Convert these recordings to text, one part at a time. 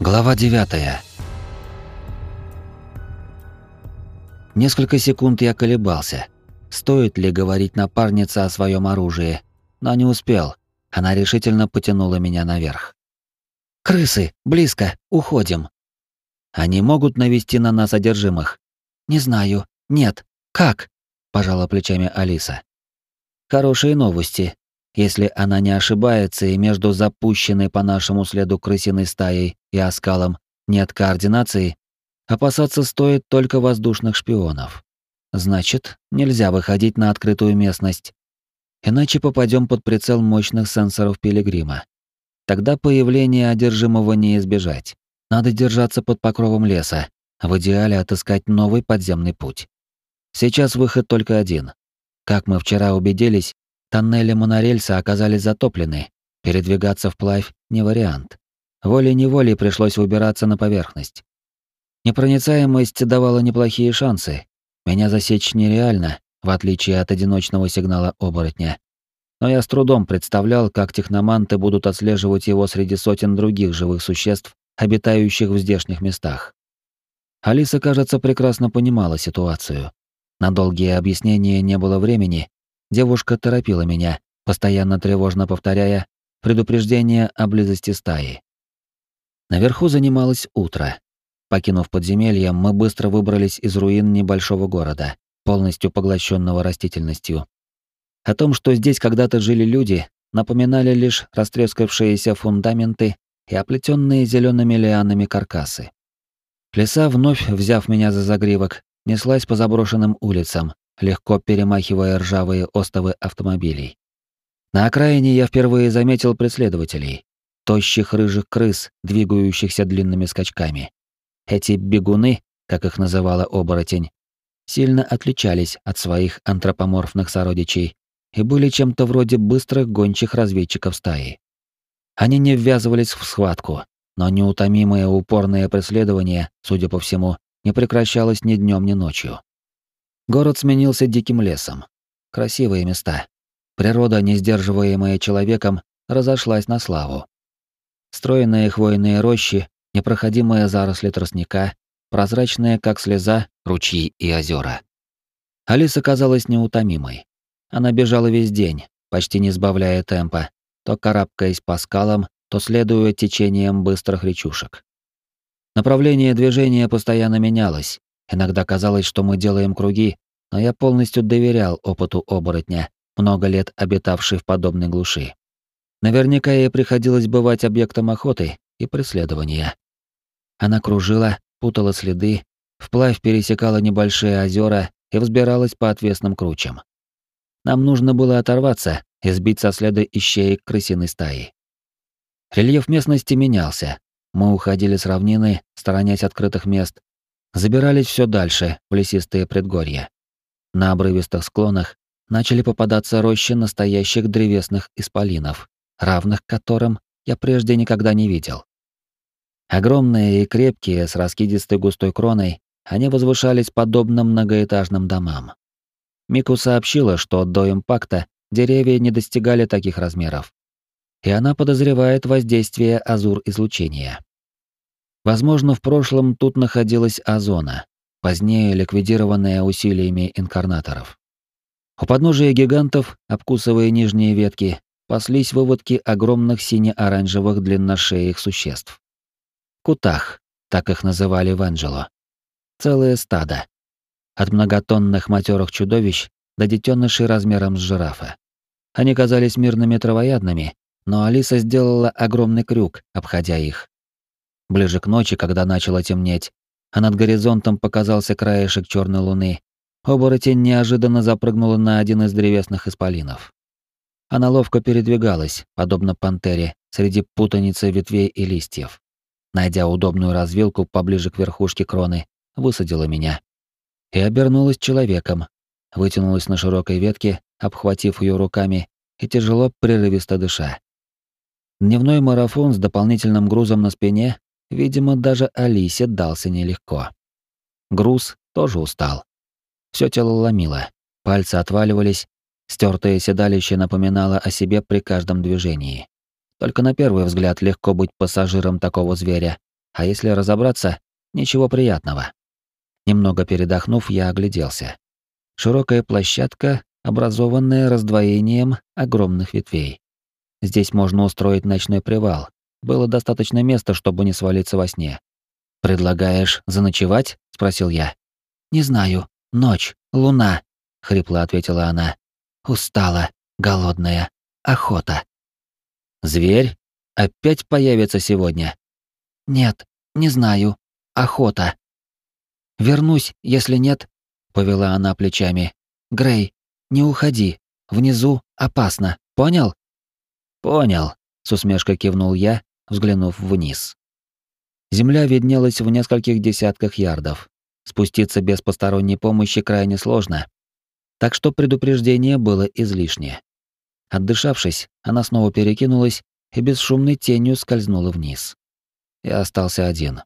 Глава 9. Несколько секунд я колебался. Стоит ли говорить напарнице о своем оружии, но не успел. Она решительно потянула меня наверх. «Крысы! Близко! Уходим!» «Они могут навести на нас одержимых?» «Не знаю. Нет. Как?» — пожала плечами Алиса. «Хорошие новости. Если она не ошибается и между запущенной по нашему следу крысиной стаей и оскалом нет координации, опасаться стоит только воздушных шпионов. Значит, нельзя выходить на открытую местность. Иначе попадем под прицел мощных сенсоров Пилигрима. Тогда появление одержимого не избежать. Надо держаться под покровом леса, в идеале отыскать новый подземный путь. Сейчас выход только один. Как мы вчера убедились, Тоннели монорельса оказались затоплены. Передвигаться вплавь не вариант. Волей-неволей пришлось выбираться на поверхность. Непроницаемость давала неплохие шансы. Меня засечь нереально, в отличие от одиночного сигнала оборотня. Но я с трудом представлял, как техноманты будут отслеживать его среди сотен других живых существ, обитающих в здешних местах. Алиса, кажется, прекрасно понимала ситуацию. На долгие объяснения не было времени, Девушка торопила меня, постоянно тревожно повторяя предупреждение о близости стаи. Наверху занималось утро. Покинув подземелье, мы быстро выбрались из руин небольшого города, полностью поглощенного растительностью. О том, что здесь когда-то жили люди, напоминали лишь растрескавшиеся фундаменты и оплетенные зелеными лианами каркасы. Леса, вновь взяв меня за загривок, неслась по заброшенным улицам, легко перемахивая ржавые остовы автомобилей. На окраине я впервые заметил преследователей, тощих рыжих крыс, двигающихся длинными скачками. Эти бегуны, как их называла оборотень, сильно отличались от своих антропоморфных сородичей и были чем-то вроде быстрых гончих разведчиков стаи. Они не ввязывались в схватку, но неутомимое упорное преследование, судя по всему, не прекращалось ни днем, ни ночью. Город сменился диким лесом. Красивые места. Природа, не сдерживаемая человеком, разошлась на славу. Стройные хвойные рощи, непроходимые заросли тростника, прозрачные, как слеза, ручьи и озера. Алиса казалась неутомимой. Она бежала весь день, почти не сбавляя темпа, то карабкаясь по скалам, то следуя течениям быстрых речушек. Направление движения постоянно менялось, Иногда казалось, что мы делаем круги, но я полностью доверял опыту оборотня, много лет обитавшей в подобной глуши. Наверняка ей приходилось бывать объектом охоты и преследования. Она кружила, путала следы, вплавь пересекала небольшие озера и взбиралась по отвесным кручам. Нам нужно было оторваться и сбить со следа ищеек крысиной стаи. Рельеф местности менялся. Мы уходили с равнины, сторонясь открытых мест, забирались все дальше, в лесистые предгорья. На обрывистых склонах начали попадаться рощи настоящих древесных исполинов, равных которым я прежде никогда не видел. Огромные и крепкие, с раскидистой густой кроной, они возвышались подобно многоэтажным домам. Мику сообщила, что до импакта деревья не достигали таких размеров. И она подозревает воздействие азур-излучения. Возможно, в прошлом тут находилась озона, позднее ликвидированная усилиями инкарнаторов. У подножия гигантов, обкусывая нижние ветки, паслись выводки огромных сине-оранжевых длинношеих существ. Кутах, так их называли в Анджело. Целое стадо. От многотонных матерых чудовищ до детенышей размером с жирафа. Они казались мирными травоядными, но Алиса сделала огромный крюк, обходя их. Ближе к ночи, когда начало темнеть, а над горизонтом показался краешек черной луны, оборотень неожиданно запрыгнула на один из древесных исполинов. Она ловко передвигалась, подобно пантере, среди путаницы ветвей и листьев. Найдя удобную развилку поближе к верхушке кроны, высадила меня. И обернулась человеком, вытянулась на широкой ветке, обхватив ее руками и тяжело, прерывисто дыша. Дневной марафон с дополнительным грузом на спине Видимо, даже Алисе дался нелегко. Груз тоже устал. Все тело ломило, пальцы отваливались, стертое седалище напоминало о себе при каждом движении. Только на первый взгляд легко быть пассажиром такого зверя, а если разобраться, ничего приятного. Немного передохнув, я огляделся. Широкая площадка, образованная раздвоением огромных ветвей. Здесь можно устроить ночной привал. Было достаточно места, чтобы не свалиться во сне. «Предлагаешь заночевать?» — спросил я. «Не знаю. Ночь, луна», — хрипло ответила она. «Устала, голодная, охота». «Зверь? Опять появится сегодня?» «Нет, не знаю. Охота». «Вернусь, если нет», — повела она плечами. «Грей, не уходи. Внизу опасно. Понял?» «Понял», — с усмешкой кивнул я, взглянув вниз. Земля виднелась в нескольких десятках ярдов. Спуститься без посторонней помощи крайне сложно. Так что предупреждение было излишне. Отдышавшись, она снова перекинулась и бесшумной тенью скользнула вниз. Я остался один.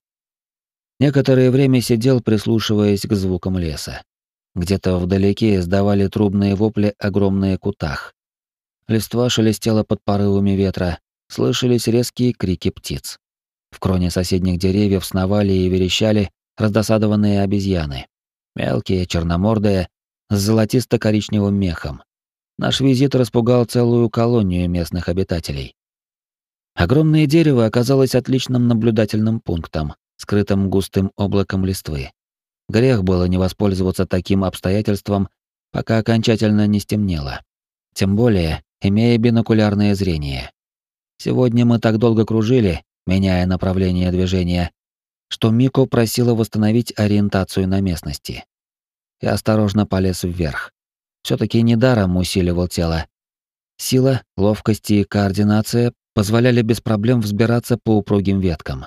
Некоторое время сидел, прислушиваясь к звукам леса. Где-то вдалеке издавали трубные вопли огромные кутах. Листва шелестела под порывами ветра, слышались резкие крики птиц. В кроне соседних деревьев сновали и верещали раздосадованные обезьяны. Мелкие, черномордые, с золотисто-коричневым мехом. Наш визит распугал целую колонию местных обитателей. Огромное дерево оказалось отличным наблюдательным пунктом, скрытым густым облаком листвы. Грех было не воспользоваться таким обстоятельством, пока окончательно не стемнело. Тем более, имея бинокулярное зрение. Сегодня мы так долго кружили, меняя направление движения, что Мико просила восстановить ориентацию на местности. Я осторожно полез вверх. все таки недаром усиливал тело. Сила, ловкость и координация позволяли без проблем взбираться по упругим веткам.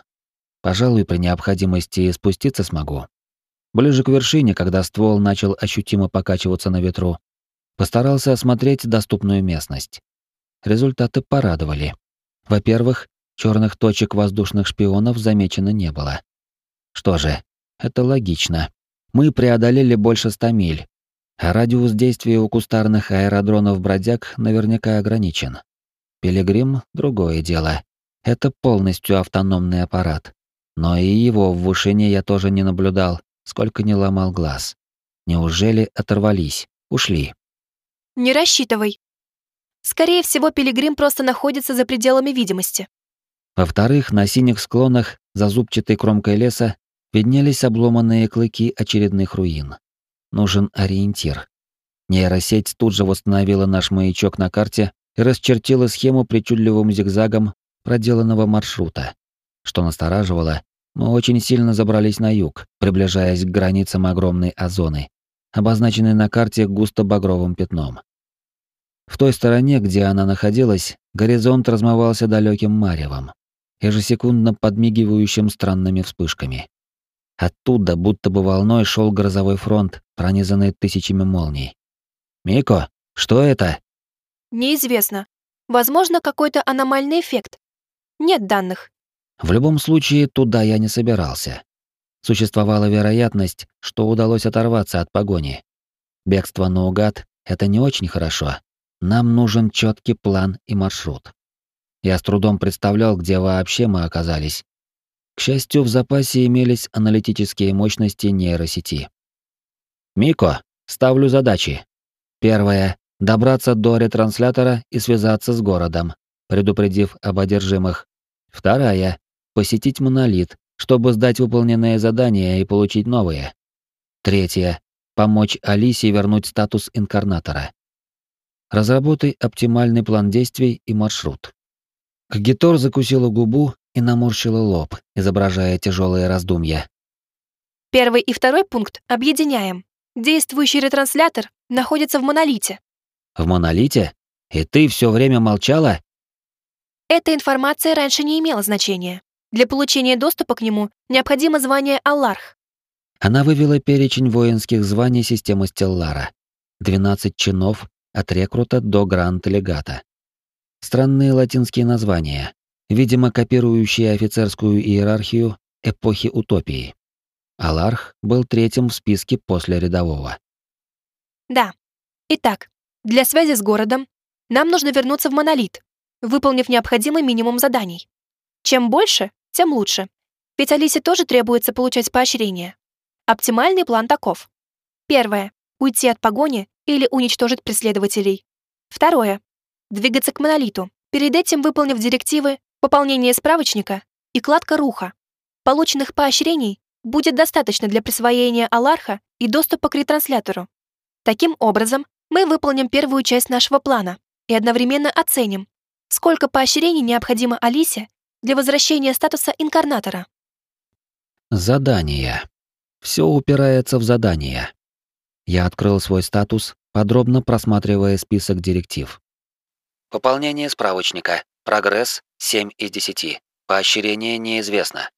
Пожалуй, при необходимости спуститься смогу. Ближе к вершине, когда ствол начал ощутимо покачиваться на ветру, постарался осмотреть доступную местность. Результаты порадовали. Во-первых, черных точек воздушных шпионов замечено не было. Что же, это логично. Мы преодолели больше ста миль, а радиус действия у кустарных аэродронов бродяг наверняка ограничен. Пилигрим — другое дело. Это полностью автономный аппарат. Но и его в вышине я тоже не наблюдал, сколько не ломал глаз. Неужели оторвались, ушли? Не рассчитывай. Скорее всего, Пилигрим просто находится за пределами видимости. Во-вторых, на синих склонах, за зубчатой кромкой леса, виднелись обломанные клыки очередных руин. Нужен ориентир. Нейросеть тут же восстановила наш маячок на карте и расчертила схему причудливым зигзагом проделанного маршрута. Что настораживало, мы очень сильно забрались на юг, приближаясь к границам огромной озоны, обозначенной на карте густо-багровым пятном. В той стороне, где она находилась, горизонт размывался далеким маревом, ежесекундно подмигивающим странными вспышками. Оттуда, будто бы волной, шел грозовой фронт, пронизанный тысячами молний. «Мико, что это?» Неизвестно. Возможно, какой-то аномальный эффект. Нет данных. В любом случае, туда я не собирался. Существовала вероятность, что удалось оторваться от погони. Бегство наугад — это не очень хорошо. Нам нужен четкий план и маршрут. Я с трудом представлял, где вообще мы оказались. К счастью, в запасе имелись аналитические мощности нейросети. «Мико, ставлю задачи. Первое добраться до ретранслятора и связаться с городом, предупредив об одержимых. Вторая — посетить монолит, чтобы сдать выполненные задания и получить новые. Третья — помочь Алисе вернуть статус инкарнатора. Разработай оптимальный план действий и маршрут. Кагитор закусила губу и наморщила лоб, изображая тяжелые раздумья. Первый и второй пункт объединяем. Действующий ретранслятор находится в монолите. В монолите? И ты все время молчала? Эта информация раньше не имела значения. Для получения доступа к нему необходимо звание Алларх. Она вывела перечень воинских званий системы Стеллара. 12 чинов от рекрута до гранд-легата. Странные латинские названия, видимо, копирующие офицерскую иерархию эпохи утопии. Аларх был третьим в списке после рядового. Да. Итак, для связи с городом нам нужно вернуться в монолит, выполнив необходимый минимум заданий. Чем больше, тем лучше. ведь Алисе тоже требуется получать поощрение. Оптимальный план таков. Первое. Уйти от погони или уничтожить преследователей. Второе. Двигаться к монолиту, перед этим выполнив директивы пополнение справочника и кладка руха. Полученных поощрений будет достаточно для присвоения Аларха и доступа к ретранслятору. Таким образом, мы выполним первую часть нашего плана и одновременно оценим, сколько поощрений необходимо Алисе для возвращения статуса инкарнатора. Задание. Все упирается в задание. Я открыл свой статус, подробно просматривая список директив. Пополнение справочника. Прогресс 7 из 10. Поощрение неизвестно.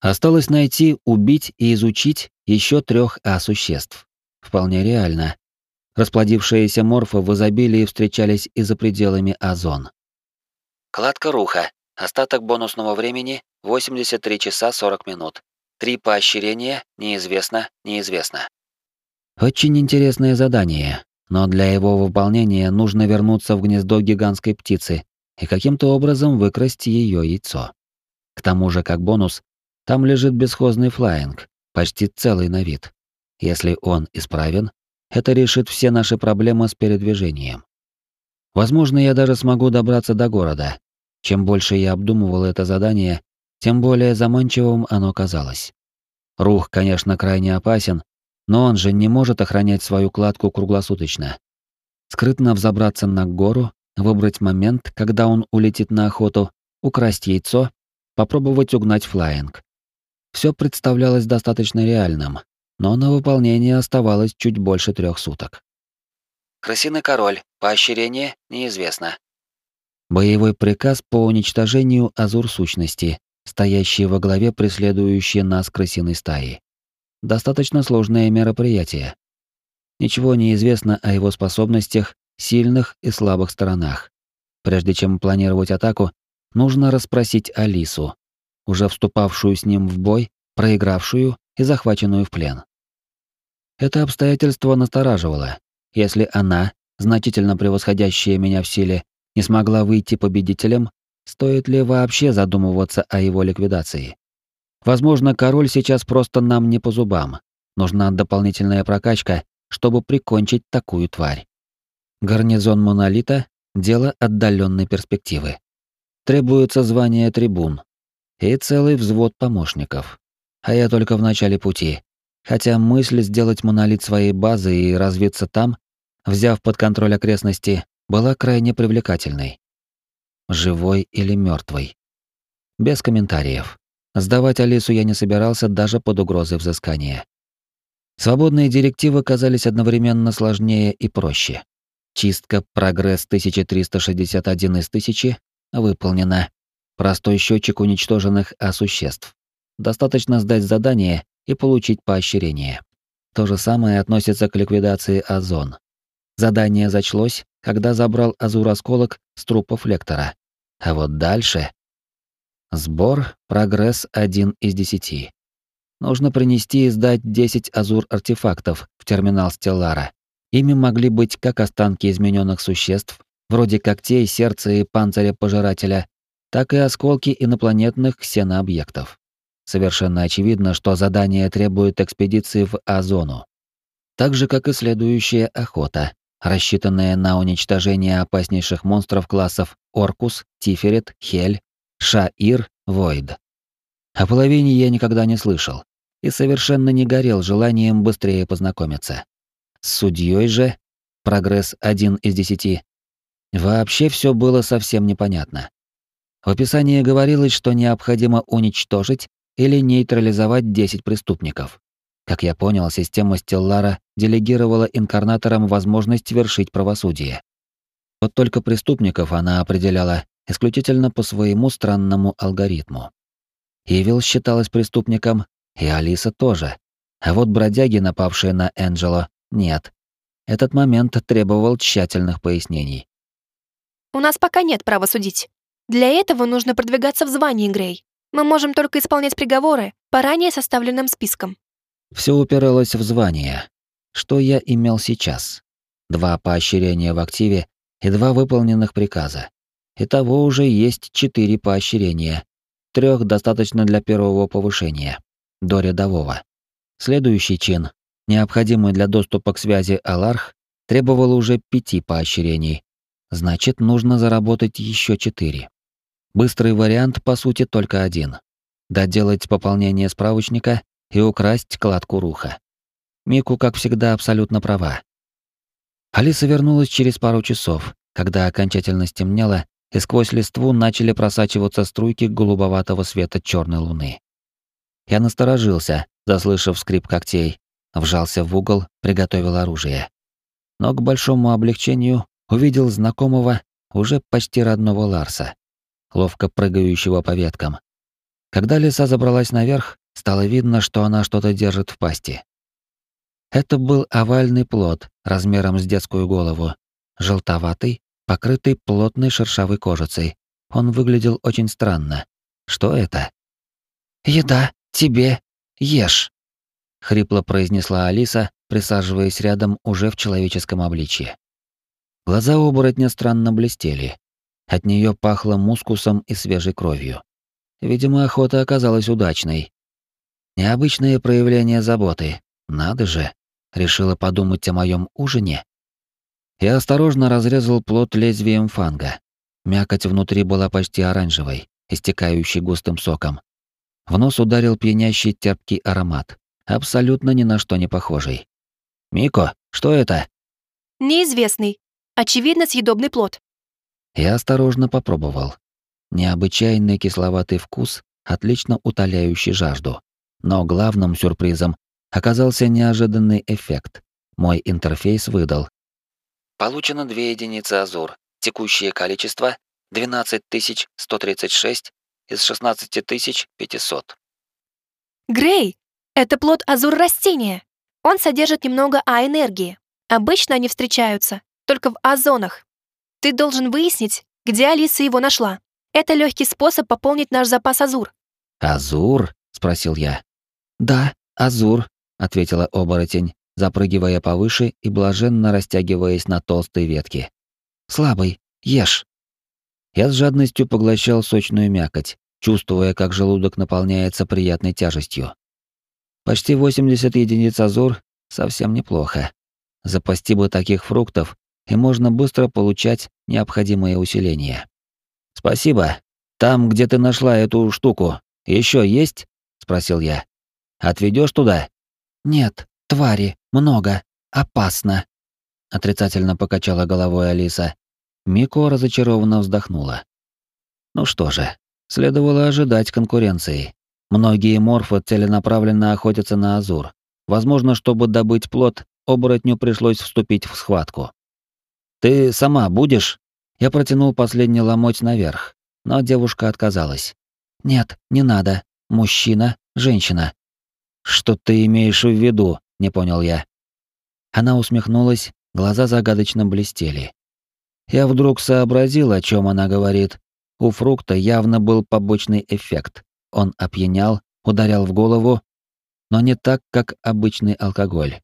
Осталось найти, убить и изучить еще трех А-существ. Вполне реально. Расплодившиеся морфы в изобилии встречались и за пределами озон. Кладка руха. Остаток бонусного времени 83 часа 40 минут. Три поощрения неизвестно, неизвестно. Очень интересное задание, но для его выполнения нужно вернуться в гнездо гигантской птицы и каким-то образом выкрасть ее яйцо. К тому же, как бонус, там лежит бесхозный флаинг, почти целый на вид. Если он исправен, это решит все наши проблемы с передвижением. Возможно, я даже смогу добраться до города. Чем больше я обдумывал это задание, тем более заманчивым оно казалось. Рух, конечно, крайне опасен, но он же не может охранять свою кладку круглосуточно. Скрытно взобраться на гору, выбрать момент, когда он улетит на охоту, украсть яйцо, попробовать угнать флаинг. Все представлялось достаточно реальным, но на выполнение оставалось чуть больше трех суток. Крысиный король. Поощрение неизвестно. Боевой приказ по уничтожению азур-сущности, стоящей во главе преследующей нас крысиной стаи. Достаточно сложное мероприятие. Ничего не известно о его способностях, сильных и слабых сторонах. Прежде чем планировать атаку, нужно расспросить Алису, уже вступавшую с ним в бой, проигравшую и захваченную в плен. Это обстоятельство настораживало. Если она, значительно превосходящая меня в силе, не смогла выйти победителем, стоит ли вообще задумываться о его ликвидации? Возможно, король сейчас просто нам не по зубам. Нужна дополнительная прокачка, чтобы прикончить такую тварь. Гарнизон монолита — дело отдаленной перспективы. Требуется звание трибун и целый взвод помощников. А я только в начале пути. Хотя мысль сделать монолит своей базой и развиться там, взяв под контроль окрестности, была крайне привлекательной. Живой или мертвый. Без комментариев. Сдавать Алису я не собирался даже под угрозой взыскания. Свободные директивы казались одновременно сложнее и проще. Чистка прогресс 1361 из 1000 выполнена. Простой счетчик уничтоженных А-существ. Достаточно сдать задание и получить поощрение. То же самое относится к ликвидации озон. Задание зачлось, когда забрал азур-осколок с трупов лектора. А вот дальше... Сбор, прогресс 1 из 10. Нужно принести и сдать 10 азур-артефактов в терминал Стеллара. Ими могли быть как останки измененных существ, вроде когтей, сердца и панциря пожирателя, так и осколки инопланетных ксенообъектов. Совершенно очевидно, что задание требует экспедиции в А-зону. Так же, как и следующая охота, рассчитанная на уничтожение опаснейших монстров классов Оркус, Тиферет, Хель, Шаир, Войд. О половине я никогда не слышал и совершенно не горел желанием быстрее познакомиться. С судьей же, прогресс один из десяти, вообще все было совсем непонятно. В описании говорилось, что необходимо уничтожить или нейтрализовать 10 преступников. Как я понял, система Стеллара делегировала инкарнаторам возможность вершить правосудие. Вот только преступников она определяла исключительно по своему странному алгоритму. Ивил считалась преступником, и Алиса тоже. А вот бродяги, напавшие на Энджело, нет. Этот момент требовал тщательных пояснений. «У нас пока нет права судить. Для этого нужно продвигаться в звании, Грей. Мы можем только исполнять приговоры по ранее составленным спискам. Все упиралось в звание. Что я имел сейчас? Два поощрения в активе и два выполненных приказа. Итого уже есть четыре поощрения. трех достаточно для первого повышения, до рядового. Следующий чин, необходимый для доступа к связи Аларх, требовал уже пяти поощрений. Значит, нужно заработать еще четыре. Быстрый вариант, по сути, только один. Доделать пополнение справочника и украсть кладку руха. Мику, как всегда, абсолютно права. Алиса вернулась через пару часов, когда окончательно стемнело, и сквозь листву начали просачиваться струйки голубоватого света черной луны. Я насторожился, заслышав скрип когтей, вжался в угол, приготовил оружие. Но к большому облегчению увидел знакомого, уже почти родного Ларса, ловко прыгающего по веткам. Когда лиса забралась наверх, стало видно, что она что-то держит в пасти. Это был овальный плод размером с детскую голову, желтоватый, покрытый плотной шершавой кожицей. Он выглядел очень странно. Что это? «Еда, тебе, ешь», — хрипло произнесла Алиса, присаживаясь рядом уже в человеческом обличье. Глаза оборотня странно блестели. От нее пахло мускусом и свежей кровью. Видимо, охота оказалась удачной. Необычное проявление заботы. Надо же решила подумать о моем ужине. Я осторожно разрезал плод лезвием фанга. Мякоть внутри была почти оранжевой, истекающей густым соком. В нос ударил пьянящий терпкий аромат, абсолютно ни на что не похожий. «Мико, что это?» «Неизвестный. Очевидно, съедобный плод». Я осторожно попробовал. Необычайный кисловатый вкус, отлично утоляющий жажду. Но главным сюрпризом оказался неожиданный эффект. Мой интерфейс выдал. Получено 2 единицы Азур. Текущее количество 12136 из 16500. Грей, это плод Азур растения. Он содержит немного А-энергии. Обычно они встречаются только в А-зонах. Ты должен выяснить, где Алиса его нашла. Это легкий способ пополнить наш запас Азур. Азур? спросил я. Да, Азур, ответила оборотень, запрыгивая повыше и блаженно растягиваясь на толстой ветке. Слабый, ешь. Я с жадностью поглощал сочную мякоть, чувствуя, как желудок наполняется приятной тяжестью. Почти 80 единиц азур совсем неплохо. Запасти бы таких фруктов, и можно быстро получать необходимое усиление. Спасибо. Там, где ты нашла эту штуку, еще есть? спросил я. Отведешь туда? «Нет, твари, много, опасно», — отрицательно покачала головой Алиса. Мико разочарованно вздохнула. Ну что же, следовало ожидать конкуренции. Многие морфы целенаправленно охотятся на Азур. Возможно, чтобы добыть плод, оборотню пришлось вступить в схватку. «Ты сама будешь?» Я протянул последний ломоть наверх, но девушка отказалась. «Нет, не надо. Мужчина, женщина. «Что ты имеешь в виду?» — не понял я. Она усмехнулась, глаза загадочно блестели. Я вдруг сообразил, о чем она говорит. У фрукта явно был побочный эффект. Он опьянял, ударял в голову, но не так, как обычный алкоголь.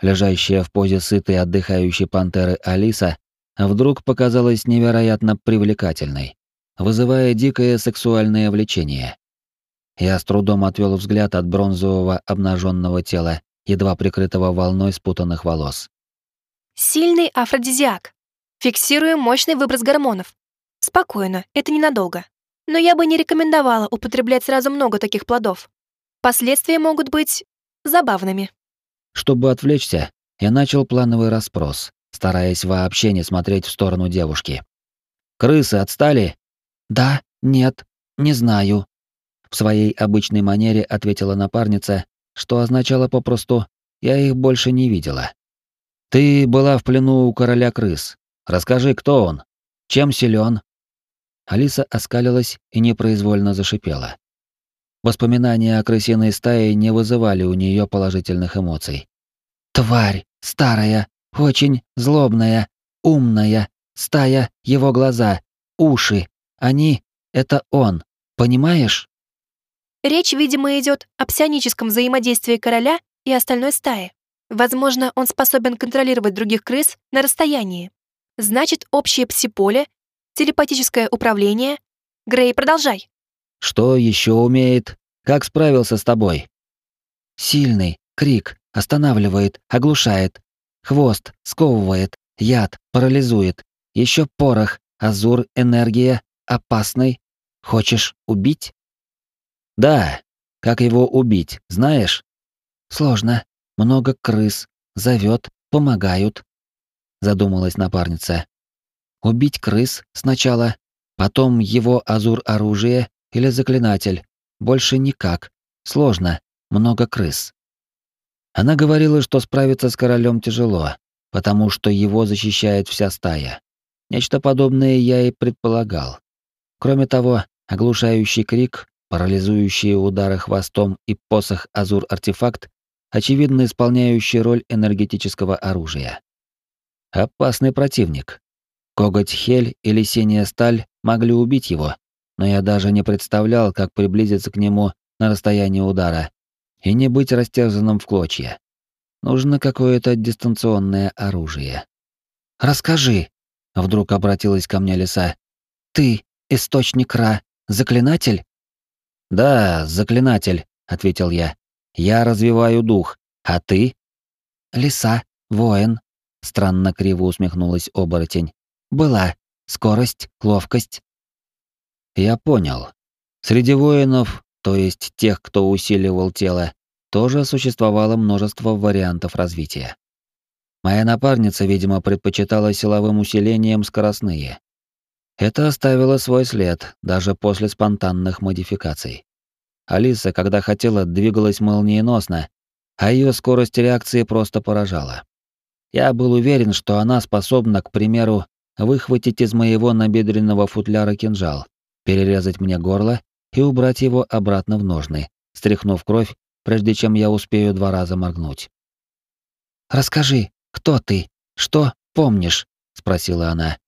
Лежащая в позе сытой отдыхающей пантеры Алиса вдруг показалась невероятно привлекательной, вызывая дикое сексуальное влечение. Я с трудом отвел взгляд от бронзового обнаженного тела, едва прикрытого волной спутанных волос. Сильный афродизиак. Фиксируем мощный выброс гормонов. Спокойно, это ненадолго. Но я бы не рекомендовала употреблять сразу много таких плодов. Последствия могут быть забавными. Чтобы отвлечься, я начал плановый расспрос, стараясь вообще не смотреть в сторону девушки. «Крысы отстали?» «Да, нет, не знаю», в своей обычной манере ответила напарница, что означало попросту «я их больше не видела». «Ты была в плену у короля крыс. Расскажи, кто он? Чем силен?» Алиса оскалилась и непроизвольно зашипела. Воспоминания о крысиной стае не вызывали у нее положительных эмоций. «Тварь! Старая! Очень злобная! Умная! Стая — его глаза! Уши! Они — это он! Понимаешь?» Речь, видимо, идет о псионическом взаимодействии короля и остальной стаи. Возможно, он способен контролировать других крыс на расстоянии. Значит, общее псиполе, телепатическое управление. Грей, продолжай. Что еще умеет? Как справился с тобой? Сильный, крик, останавливает, оглушает. Хвост, сковывает, яд, парализует. Еще порох, азур, энергия, опасный. Хочешь убить? Да. Как его убить, знаешь? Сложно. Много крыс. Зовет, помогают. Задумалась напарница. Убить крыс сначала, потом его азур оружие или заклинатель. Больше никак. Сложно. Много крыс. Она говорила, что справиться с королем тяжело, потому что его защищает вся стая. Нечто подобное я и предполагал. Кроме того, оглушающий крик, парализующие удары хвостом и посох Азур-артефакт, очевидно исполняющий роль энергетического оружия. Опасный противник. Коготь Хель или Синяя Сталь могли убить его, но я даже не представлял, как приблизиться к нему на расстояние удара и не быть растерзанным в клочья. Нужно какое-то дистанционное оружие. «Расскажи», — вдруг обратилась ко мне лиса. «Ты источник Ра, заклинатель?» «Да, заклинатель», — ответил я. «Я развиваю дух. А ты?» «Лиса, воин», — странно криво усмехнулась оборотень. «Была. Скорость, ловкость». Я понял. Среди воинов, то есть тех, кто усиливал тело, тоже существовало множество вариантов развития. Моя напарница, видимо, предпочитала силовым усилением скоростные. Это оставило свой след даже после спонтанных модификаций. Алиса, когда хотела, двигалась молниеносно, а ее скорость реакции просто поражала. Я был уверен, что она способна, к примеру, выхватить из моего набедренного футляра кинжал, перерезать мне горло и убрать его обратно в ножны, стряхнув кровь, прежде чем я успею два раза моргнуть. «Расскажи, кто ты? Что помнишь?» — спросила она.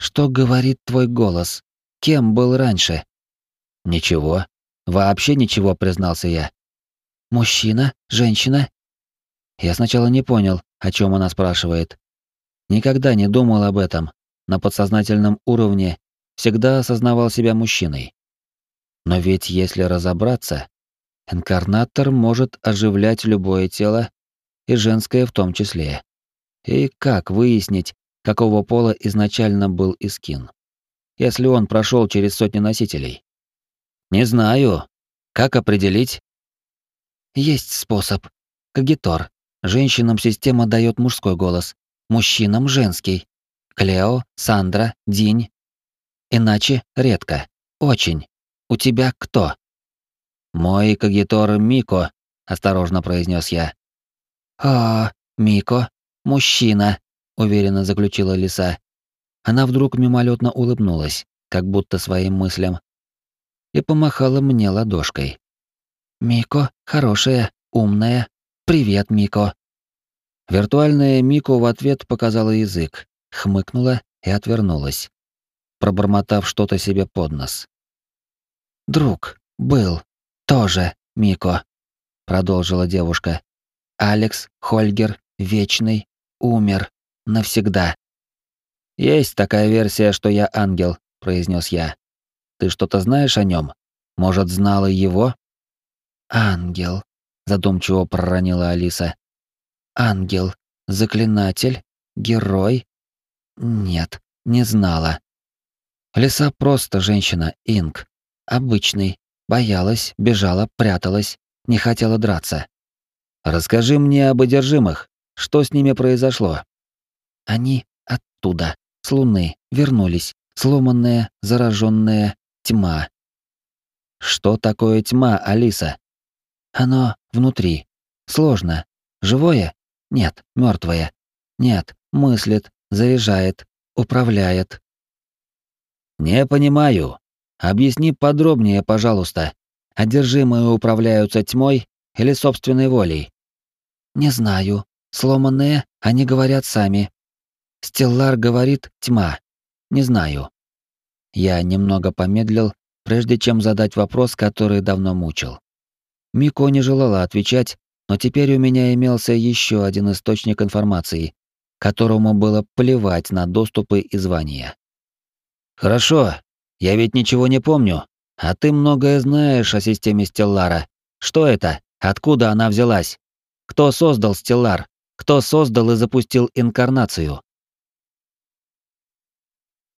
«Что говорит твой голос? Кем был раньше?» «Ничего. Вообще ничего», — признался я. «Мужчина? Женщина?» Я сначала не понял, о чем она спрашивает. Никогда не думал об этом. На подсознательном уровне всегда осознавал себя мужчиной. Но ведь если разобраться, инкарнатор может оживлять любое тело, и женское в том числе. И как выяснить, какого пола изначально был Искин? Если он прошел через сотни носителей? Не знаю. Как определить? Есть способ. Кагитор. Женщинам система дает мужской голос, мужчинам женский. Клео, Сандра, Динь. Иначе редко. Очень. У тебя кто? Мой кагитор Мико, осторожно произнес я. А, Мико, мужчина, уверенно заключила Лиса. Она вдруг мимолетно улыбнулась, как будто своим мыслям, и помахала мне ладошкой. Мико, хорошая, умная. Привет, Мико. Виртуальная Мико в ответ показала язык, хмыкнула и отвернулась, пробормотав что-то себе под нос. Друг, был, тоже, Мико, продолжила девушка. Алекс, Хольгер, Вечный, умер навсегда. Есть такая версия, что я ангел, произнес я. Ты что-то знаешь о нем? Может, знала его? Ангел, задумчиво проронила Алиса. Ангел, заклинатель, герой? Нет, не знала. Лиса просто женщина, Инг. Обычный. Боялась, бежала, пряталась, не хотела драться. Расскажи мне об одержимых. Что с ними произошло? Они оттуда, с Луны, вернулись. Сломанная, зараженная тьма. Что такое тьма, Алиса? Оно внутри. Сложно. Живое? Нет, мертвое. Нет, мыслит, заряжает, управляет. Не понимаю. Объясни подробнее, пожалуйста. Одержимые управляются тьмой или собственной волей? Не знаю. Сломанные, они говорят сами. Стеллар говорит тьма. Не знаю. Я немного помедлил, прежде чем задать вопрос, который давно мучил. Мико не желала отвечать, но теперь у меня имелся еще один источник информации, которому было плевать на доступы и звания. «Хорошо, я ведь ничего не помню. А ты многое знаешь о системе Стеллара. Что это? Откуда она взялась? Кто создал Стеллар? Кто создал и запустил инкарнацию?